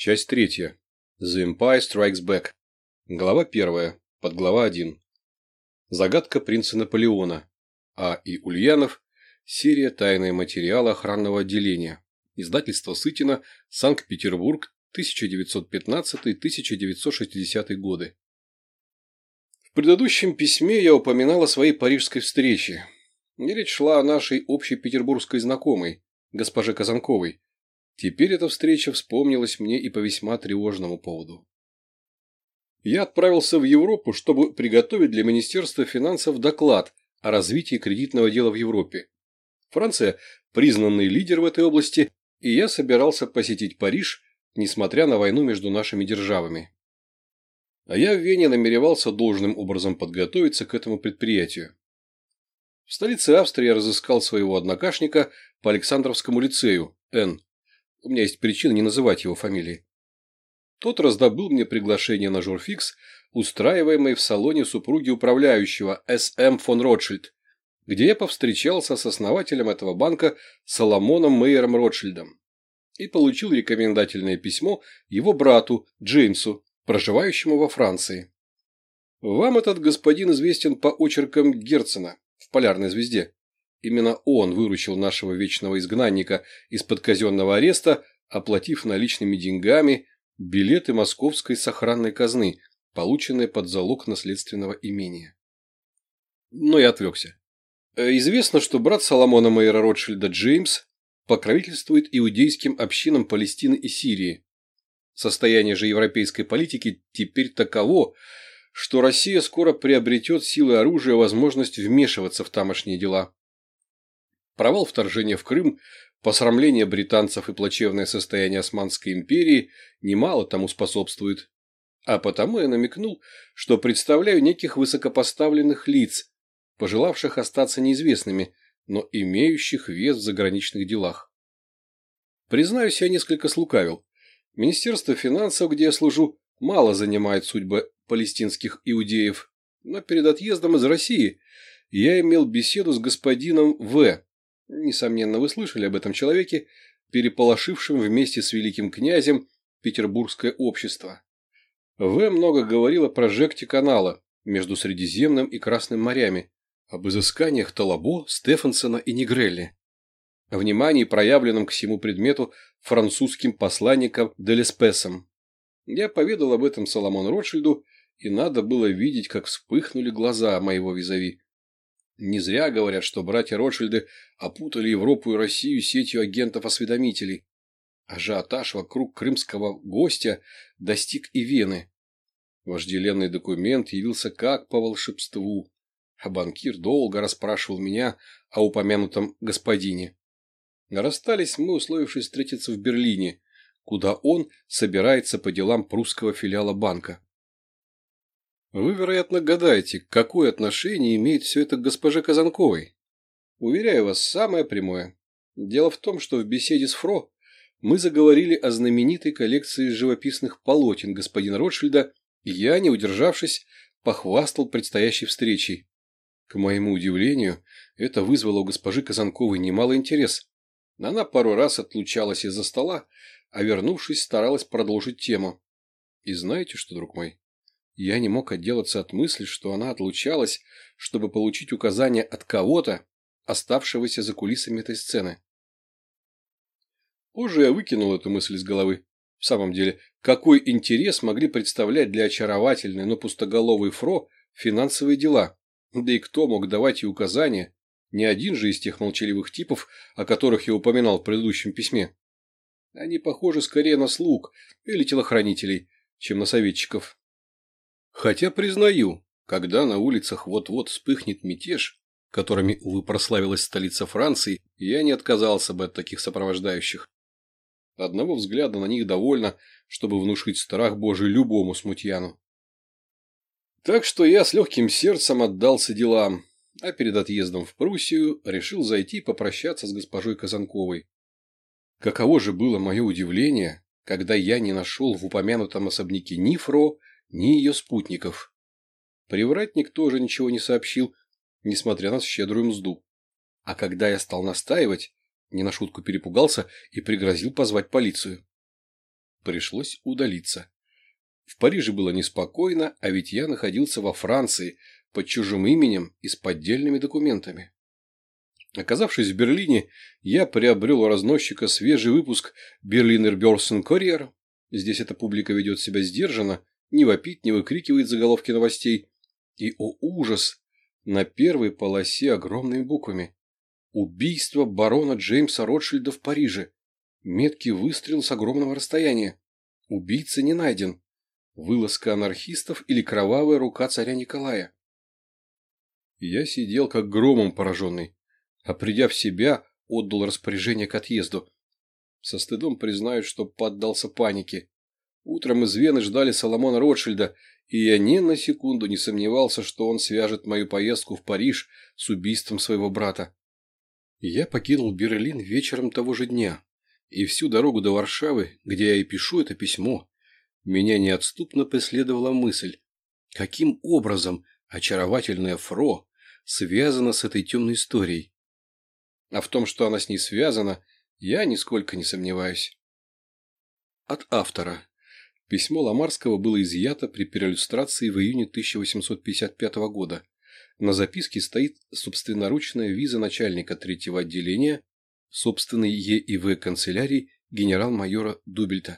Часть третья. The Empire Strikes Back. Глава первая. Подглава один. Загадка принца Наполеона. А. И. Ульянов. Серия «Тайные материалы охранного отделения». Издательство Сытина. Санкт-Петербург. 1915-1960 годы. В предыдущем письме я упоминал о своей парижской встрече. И речь шла о нашей общей петербургской знакомой, госпоже Казанковой, Теперь эта встреча вспомнилась мне и по весьма тревожному поводу. Я отправился в Европу, чтобы приготовить для Министерства финансов доклад о развитии кредитного дела в Европе. Франция – признанный лидер в этой области, и я собирался посетить Париж, несмотря на войну между нашими державами. А я в Вене намеревался должным образом подготовиться к этому предприятию. В столице Австрии я разыскал своего однокашника по Александровскому лицею, Н. У меня есть причина не называть его фамилии. Тот раздобыл мне приглашение на журфикс, устраиваемый в салоне супруги управляющего С.М. фон Ротшильд, где я повстречался с основателем этого банка Соломоном Мейером Ротшильдом и получил рекомендательное письмо его брату Джеймсу, проживающему во Франции. Вам этот господин известен по очеркам Герцена в «Полярной звезде». Именно он выручил нашего вечного изгнанника из-под казенного ареста, оплатив наличными деньгами билеты московской сохранной казны, полученные под залог наследственного имения. Но я отвлекся. Э, известно, что брат Соломона Майера Ротшильда Джеймс покровительствует иудейским общинам Палестины и Сирии. Состояние же европейской политики теперь таково, что Россия скоро приобретет силы оружия возможность вмешиваться в тамошние дела. Провал вторжения в Крым, посрамление британцев и плачевное состояние Османской империи немало тому способствует. А потому я намекнул, что представляю неких высокопоставленных лиц, пожелавших остаться неизвестными, но имеющих вес в заграничных делах. Признаюсь, я несколько слукавил. Министерство финансов, где я служу, мало занимает судьбы палестинских иудеев, но перед отъездом из России я имел беседу с господином В., Несомненно, вы слышали об этом человеке, переполошившем вместе с великим князем петербургское общество. В много говорил о прожекте канала между Средиземным и Красным морями, об изысканиях Талабо, Стефансона и Негрелли, о внимании, проявленном к всему предмету французским посланником Делеспесом. Я поведал об этом Соломону Ротшильду, и надо было видеть, как вспыхнули глаза моего визави. Не зря говорят, что братья Ротшильды опутали Европу и Россию сетью агентов-осведомителей. Ажиотаж вокруг крымского гостя достиг и Вены. Вожделенный документ явился как по волшебству, а банкир долго расспрашивал меня о упомянутом господине. Расстались мы, условившись встретиться в Берлине, куда он собирается по делам прусского филиала банка. Вы, вероятно, гадаете, какое отношение имеет все это к госпоже Казанковой. Уверяю вас, самое прямое. Дело в том, что в беседе с Фро мы заговорили о знаменитой коллекции живописных полотен господина Ротшильда, и я, не удержавшись, похвастал предстоящей встречей. К моему удивлению, это вызвало у госпожи Казанковой немало интерес. Она пару раз отлучалась из-за стола, а вернувшись, старалась продолжить тему. И знаете что, друг мой? Я не мог отделаться от мысли, что она отлучалась, чтобы получить указания от кого-то, оставшегося за кулисами этой сцены. Позже я выкинул эту мысль из головы. В самом деле, какой интерес могли представлять для очаровательной, но пустоголовой Фро финансовые дела? Да и кто мог давать ей указания? Не один же из тех молчаливых типов, о которых я упоминал в предыдущем письме. Они похожи скорее на слуг или телохранителей, чем на советчиков. Хотя признаю, когда на улицах вот-вот вспыхнет мятеж, которыми, увы, прославилась столица Франции, я не отказался бы от таких сопровождающих. Одного взгляда на них довольно, чтобы внушить страх Божий любому смутьяну. Так что я с легким сердцем отдался делам, а перед отъездом в Пруссию решил зайти попрощаться с госпожой Казанковой. Каково же было мое удивление, когда я не нашел в упомянутом особняке ни Фро, ни ее спутников. Привратник тоже ничего не сообщил, несмотря на щедрую мзду. А когда я стал настаивать, не на шутку перепугался и пригрозил позвать полицию. Пришлось удалиться. В Париже было неспокойно, а ведь я находился во Франции под чужим именем и с поддельными документами. Оказавшись в Берлине, я приобрел у разносчика свежий выпуск «Берлинер Бёрсен Корьер». Здесь эта публика ведет себя сдержанно, не вопит, не выкрикивает заголовки новостей. И, о ужас, на первой полосе огромными буквами. Убийство барона Джеймса Ротшильда в Париже. Меткий выстрел с огромного расстояния. Убийца не найден. Вылазка анархистов или кровавая рука царя Николая. Я сидел как громом пораженный, а придя в себя, отдал распоряжение к отъезду. Со стыдом признаюсь, что поддался панике. Утром из Вены ждали Соломона Ротшильда, и я ни на секунду не сомневался, что он свяжет мою поездку в Париж с убийством своего брата. Я покинул Берлин вечером того же дня, и всю дорогу до Варшавы, где я и пишу это письмо, меня неотступно преследовала мысль, каким образом очаровательная Фро связана с этой темной историей. А в том, что она с ней связана, я нисколько не сомневаюсь. От автора. Письмо Ламарского было изъято при переиллюстрации в июне 1855 года. На записке стоит собственноручная виза начальника третьего отделения собственной ЕИВ канцелярии генерал-майора Дубельта.